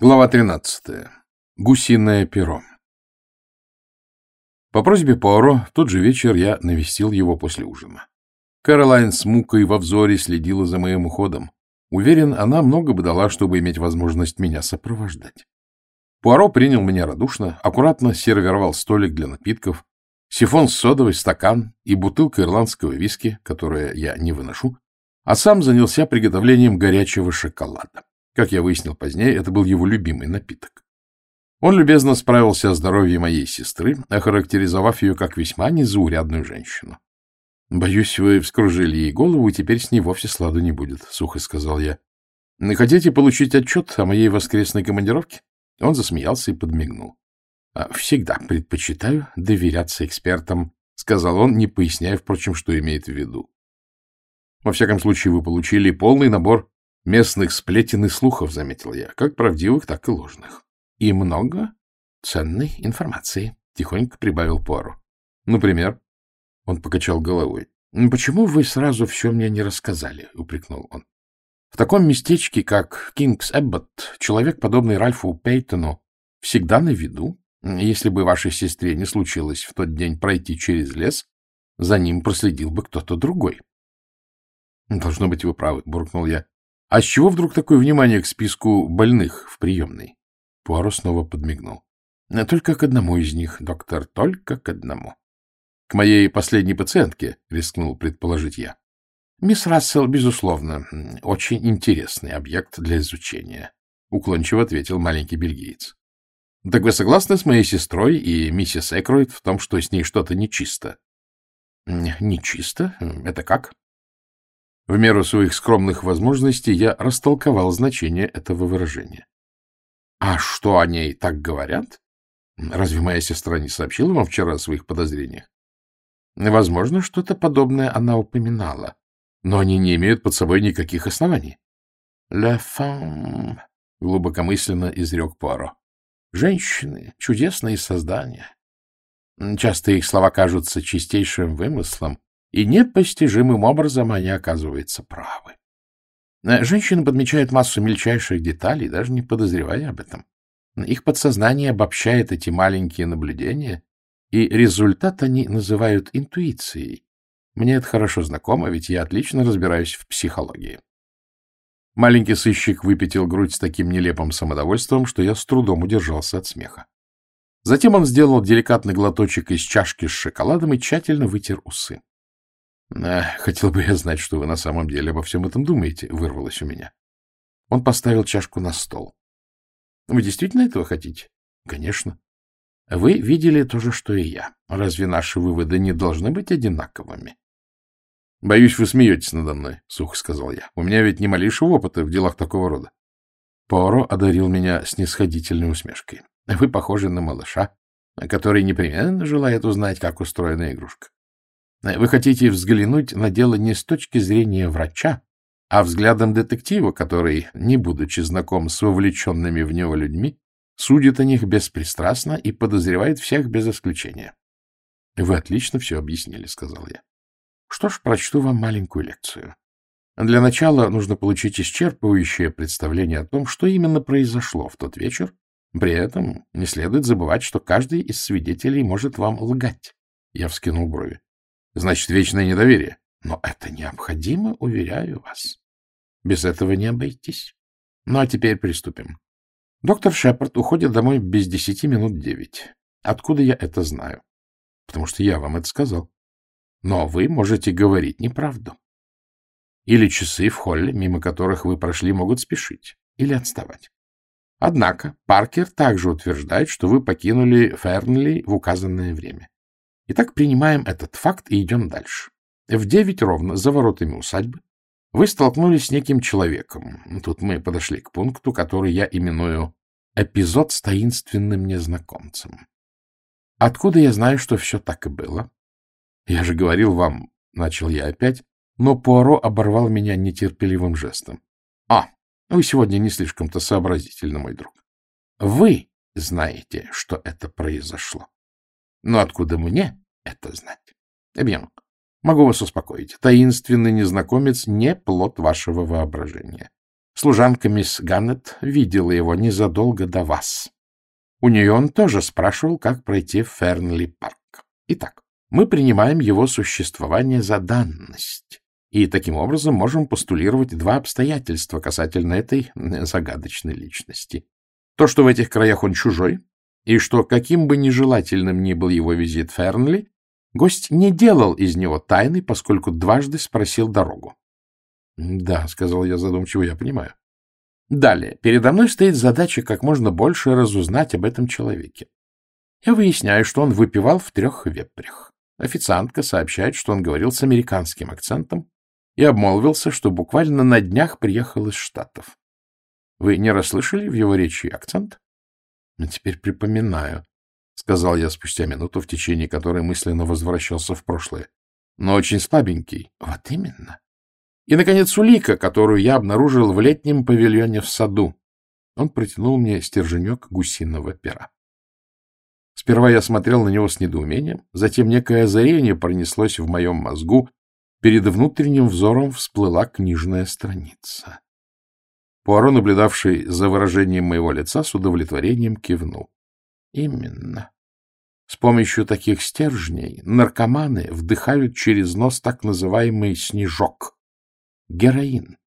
Глава 13. Гусиное перо. По просьбе Пуаро в тот же вечер я навестил его после ужина. Кэролайн с мукой во взоре следила за моим уходом. Уверен, она много бы дала, чтобы иметь возможность меня сопровождать. Пуаро принял меня радушно, аккуратно сервировал столик для напитков, сифон с содовой, стакан и бутылка ирландского виски, которое я не выношу, а сам занялся приготовлением горячего шоколада. Как я выяснил позднее, это был его любимый напиток. Он любезно справился о здоровье моей сестры, охарактеризовав ее как весьма незаурядную женщину. — Боюсь, вы вскружили ей голову, и теперь с ней вовсе сладу не будет, — сухо сказал я. — Хотите получить отчет о моей воскресной командировке? Он засмеялся и подмигнул. «А — Всегда предпочитаю доверяться экспертам, — сказал он, не поясняя, впрочем, что имеет в виду. — Во всяком случае, вы получили полный набор местных сплетен и слухов, — заметил я, — как правдивых, так и ложных. — И много ценной информации, — тихонько прибавил Пуаро. — Например? Он покачал головой. — Почему вы сразу все мне не рассказали? — упрекнул он. — В таком местечке, как Кингс Эббот, человек, подобный Ральфу Пейтону, всегда на виду. Если бы вашей сестре не случилось в тот день пройти через лес, за ним проследил бы кто-то другой. — Должно быть, вы правы, — буркнул я. А с чего вдруг такое внимание к списку больных в приемной? Пуаро снова подмигнул. — Только к одному из них, доктор, только к одному. — К моей последней пациентке, — рискнул предположить я. — Мисс Рассел, безусловно, очень интересный объект для изучения, — уклончиво ответил маленький бельгиец. — Так вы согласны с моей сестрой и миссис Экроид в том, что с ней что-то нечисто? — Нечисто? Это как? В меру своих скромных возможностей я растолковал значение этого выражения. — А что о ней так говорят? Разве моя сестра не сообщила вам вчера о своих подозрениях? Возможно, что-то подобное она упоминала, но они не имеют под собой никаких оснований. — «La femme», — глубокомысленно изрек Пуаро. — Женщины — чудесные создания. Часто их слова кажутся чистейшим вымыслом, и непостижимым образом они оказываются правы. Э, женщины подмечают массу мельчайших деталей, даже не подозревая об этом. Их подсознание обобщает эти маленькие наблюдения, и результат они называют интуицией. Мне это хорошо знакомо, ведь я отлично разбираюсь в психологии. Маленький сыщик выпятил грудь с таким нелепым самодовольством, что я с трудом удержался от смеха. Затем он сделал деликатный глоточек из чашки с шоколадом и тщательно вытер усы. — Хотел бы я знать, что вы на самом деле обо всем этом думаете, — вырвалось у меня. Он поставил чашку на стол. — Вы действительно этого хотите? — Конечно. — Вы видели то же, что и я. Разве наши выводы не должны быть одинаковыми? — Боюсь, вы смеетесь надо мной, — сухо сказал я. — У меня ведь ни малейшего опыта в делах такого рода. Пуаро одарил меня снисходительной усмешкой. — Вы похожи на малыша, который непременно желает узнать, как устроена игрушка. Вы хотите взглянуть на дело не с точки зрения врача, а взглядом детектива, который, не будучи знаком с вовлеченными в него людьми, судит о них беспристрастно и подозревает всех без исключения. — Вы отлично все объяснили, — сказал я. — Что ж, прочту вам маленькую лекцию. Для начала нужно получить исчерпывающее представление о том, что именно произошло в тот вечер. При этом не следует забывать, что каждый из свидетелей может вам лгать. Я вскинул брови. Значит, вечное недоверие. Но это необходимо, уверяю вас. Без этого не обойтись. Ну, а теперь приступим. Доктор Шепард уходит домой без десяти минут девять. Откуда я это знаю? Потому что я вам это сказал. Но вы можете говорить неправду. Или часы в холле, мимо которых вы прошли, могут спешить или отставать. Однако Паркер также утверждает, что вы покинули Фернли в указанное время. Итак, принимаем этот факт и идем дальше. В девять ровно за воротами усадьбы вы столкнулись с неким человеком. Тут мы подошли к пункту, который я именую «эпизод с таинственным незнакомцем». Откуда я знаю, что все так и было? Я же говорил вам, — начал я опять, но Пуаро оборвал меня нетерпеливым жестом. — А, вы сегодня не слишком-то сообразительны, мой друг. Вы знаете, что это произошло. Но откуда мне это знать? Эбьен, могу вас успокоить. Таинственный незнакомец не плод вашего воображения. Служанка мисс Ганнет видела его незадолго до вас. У нее он тоже спрашивал, как пройти в Фернли-парк. Итак, мы принимаем его существование за данность, и таким образом можем постулировать два обстоятельства касательно этой загадочной личности. То, что в этих краях он чужой, и что, каким бы нежелательным ни был его визит Фернли, гость не делал из него тайны, поскольку дважды спросил дорогу. — Да, — сказал я задумчиво, — я понимаю. Далее. Передо мной стоит задача как можно больше разузнать об этом человеке. Я выясняю, что он выпивал в трех вепрях. Официантка сообщает, что он говорил с американским акцентом и обмолвился, что буквально на днях приехал из Штатов. Вы не расслышали в его речи акцент? — Теперь припоминаю, — сказал я спустя минуту, в течение которой мысленно возвращался в прошлое. — Но очень слабенький. — Вот именно. И, наконец, улика, которую я обнаружил в летнем павильоне в саду. Он протянул мне стерженек гусиного пера. Сперва я смотрел на него с недоумением, затем некое озарение пронеслось в моем мозгу, перед внутренним взором всплыла книжная страница. Пуаро, наблюдавший за выражением моего лица, с удовлетворением кивнул. Именно. С помощью таких стержней наркоманы вдыхают через нос так называемый снежок — героин.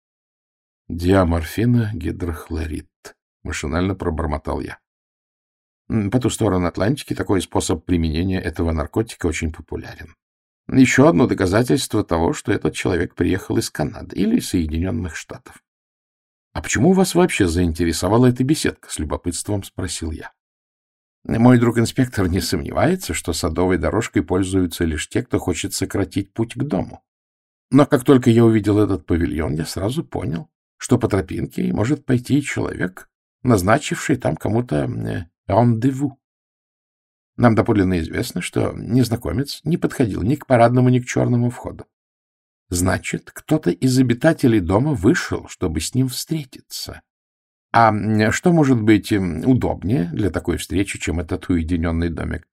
Диаморфина гидрохлорид. Машинально пробормотал я. По ту сторону Атлантики такой способ применения этого наркотика очень популярен. Еще одно доказательство того, что этот человек приехал из Канады или Соединенных Штатов. — А почему вас вообще заинтересовала эта беседка? — с любопытством спросил я. Мой друг-инспектор не сомневается, что садовой дорожкой пользуются лишь те, кто хочет сократить путь к дому. Но как только я увидел этот павильон, я сразу понял, что по тропинке может пойти человек, назначивший там кому-то э, рандеву. Нам доподлинно известно, что незнакомец не подходил ни к парадному, ни к черному входу. Значит, кто-то из обитателей дома вышел, чтобы с ним встретиться. А что может быть удобнее для такой встречи, чем этот уединенный домик?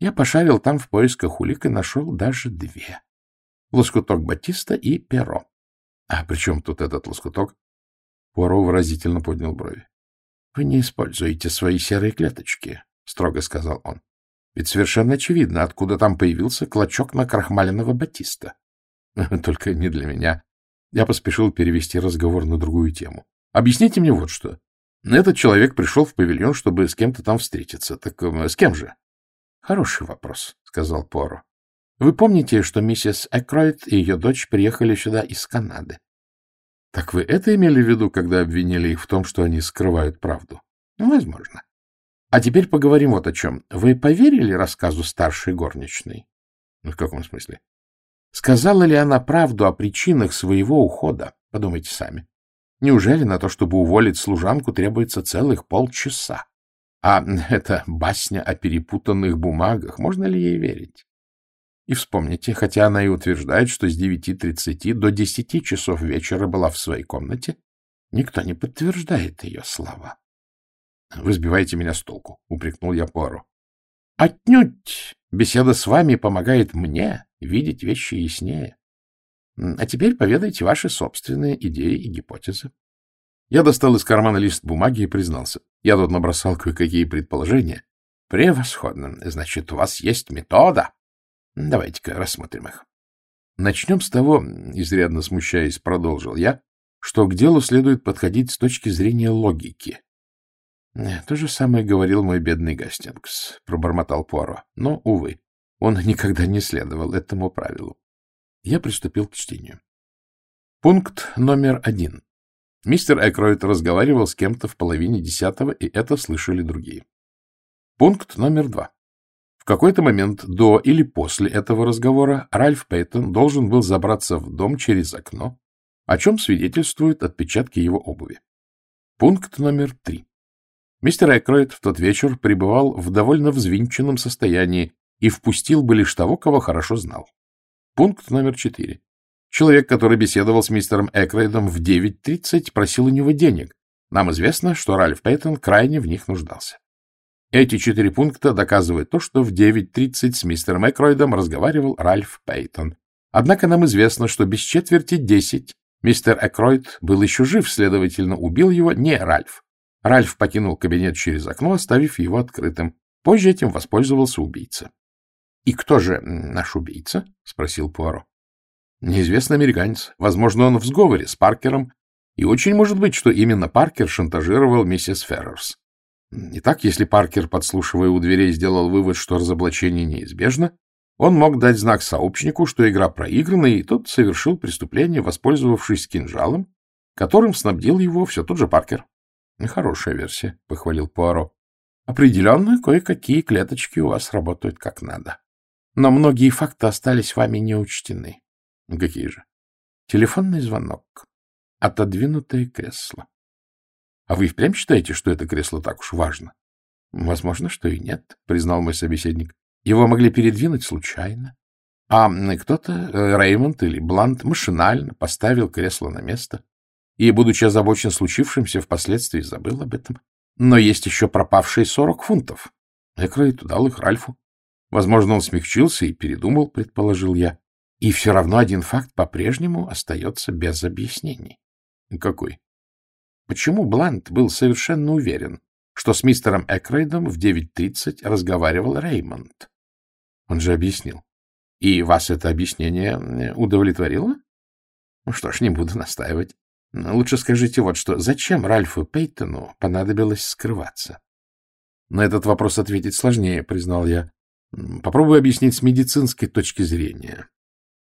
Я пошарил там в поисках улик и нашел даже две. Лоскуток батиста и перо. А при чем тут этот лоскуток? Поро выразительно поднял брови. — Вы не используете свои серые клеточки, — строго сказал он. — Ведь совершенно очевидно, откуда там появился клочок накрахмаленного батиста. Только не для меня. Я поспешил перевести разговор на другую тему. Объясните мне вот что. Этот человек пришел в павильон, чтобы с кем-то там встретиться. Так э, с кем же? — Хороший вопрос, — сказал Поро. — Вы помните, что миссис Экройд и ее дочь приехали сюда из Канады? Так вы это имели в виду, когда обвинили их в том, что они скрывают правду? Ну, возможно. А теперь поговорим вот о чем. Вы поверили рассказу старшей горничной? Ну, в каком смысле? Сказала ли она правду о причинах своего ухода? Подумайте сами. Неужели на то, чтобы уволить служанку, требуется целых полчаса? А это басня о перепутанных бумагах. Можно ли ей верить? И вспомните, хотя она и утверждает, что с 9.30 до 10 часов вечера была в своей комнате, никто не подтверждает ее слова. — Вы сбиваете меня с толку, — упрекнул я Пуаро. — Отнюдь! Беседа с вами помогает мне видеть вещи яснее. А теперь поведайте ваши собственные идеи и гипотезы. Я достал из кармана лист бумаги и признался. Я тут набросал кое-какие предположения. Превосходно. Значит, у вас есть метода. Давайте-ка рассмотрим их. Начнем с того, изрядно смущаясь, продолжил я, что к делу следует подходить с точки зрения логики. Э, — То же самое говорил мой бедный Гастингс, — пробормотал Пуаро. Но, увы, он никогда не следовал этому правилу. Я приступил к чтению. Пункт номер один. Мистер Экройд разговаривал с кем-то в половине десятого, и это слышали другие. Пункт номер два. В какой-то момент до или после этого разговора Ральф Пейтон должен был забраться в дом через окно, о чем свидетельствуют отпечатки его обуви. Пункт номер три. Мистер Экроид в тот вечер пребывал в довольно взвинченном состоянии и впустил бы лишь того, кого хорошо знал. Пункт номер четыре. Человек, который беседовал с мистером Экройдом в 9.30, просил у него денег. Нам известно, что Ральф Пейтон крайне в них нуждался. Эти четыре пункта доказывают то, что в 9.30 с мистером Экройдом разговаривал Ральф Пейтон. Однако нам известно, что без четверти десять Мистер Экройд был еще жив, следовательно, убил его не Ральф. Ральф покинул кабинет через окно, оставив его открытым. Позже этим воспользовался убийца. — И кто же наш убийца? — спросил Пуаро. — Неизвестный американец. Возможно, он в сговоре с Паркером. И очень может быть, что именно Паркер шантажировал миссис Феррерс. Итак, если Паркер, подслушивая у дверей, сделал вывод, что разоблачение неизбежно, он мог дать знак сообщнику, что игра проиграна, и тот совершил преступление, воспользовавшись кинжалом, которым снабдил его все тот же Паркер. — Хорошая версия, — похвалил Пуаро. — Определенно, кое-какие клеточки у вас работают как надо. Но многие факты остались вами неучтены. — Какие же? Телефонный звонок. Отодвинутое кресло. — А вы впрямь считаете, что это кресло так уж важно? — Возможно, что и нет, — признал мой собеседник. Его могли передвинуть случайно. А кто-то, э, Реймонд или Блант, машинально поставил кресло на место и, будучи озабочен случившимся, впоследствии забыл об этом. Но есть еще пропавшие сорок фунтов. Экрейт дал их Ральфу. Возможно, он смягчился и передумал, предположил я. И все равно один факт по-прежнему остается без объяснений. Какой? Почему Блант был совершенно уверен, что с мистером Экрейдом в 9.30 разговаривал Реймонд? Он же объяснил. И вас это объяснение удовлетворило? Ну что ж, не буду настаивать. Лучше скажите вот что. Зачем Ральфу Пейтону понадобилось скрываться? На этот вопрос ответить сложнее, признал я. Попробую объяснить с медицинской точки зрения.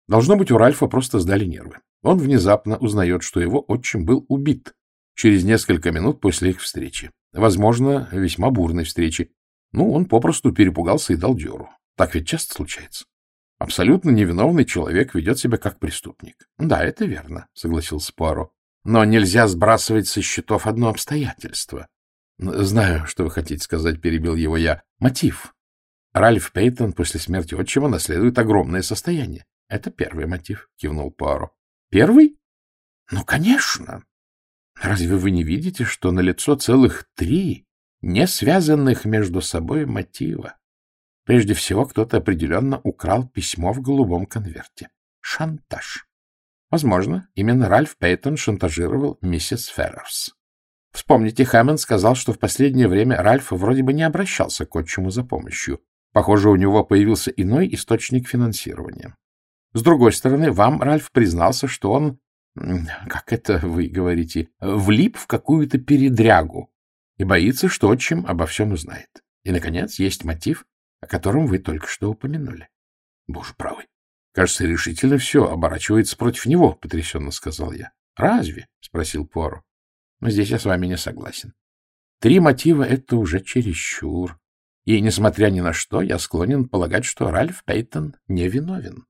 Должно быть, у Ральфа просто сдали нервы. Он внезапно узнает, что его отчим был убит через несколько минут после их встречи. Возможно, весьма бурной встречи. Ну, он попросту перепугался и дал дёру. Так ведь часто случается. Абсолютно невиновный человек ведет себя как преступник. — Да, это верно, — согласился Пуаро. — Но нельзя сбрасывать со счетов одно обстоятельство. — Знаю, что вы хотите сказать, — перебил его я. — Мотив. Ральф Пейтон после смерти отчима наследует огромное состояние. — Это первый мотив, — кивнул Пуаро. — Первый? — Ну, конечно. Разве вы не видите, что налицо целых три не связанных между собой мотива? Прежде всего, кто-то определенно украл письмо в голубом конверте. Шантаж. Возможно, именно Ральф Пейтон шантажировал миссис Феррерс. Вспомните, Хэммонд сказал, что в последнее время Ральф вроде бы не обращался к отчиму за помощью. Похоже, у него появился иной источник финансирования. С другой стороны, вам Ральф признался, что он, как это вы говорите, влип в какую-то передрягу и боится, что отчим обо всем узнает. И, наконец, есть мотив, о котором вы только что упомянули. — Боже правый. Кажется, решительно все оборачивается против него, — потрясенно сказал я. — Разве? — спросил Поро. — Но здесь я с вами не согласен. Три мотива — это уже чересчур. И, несмотря ни на что, я склонен полагать, что Ральф Пейтон невиновен.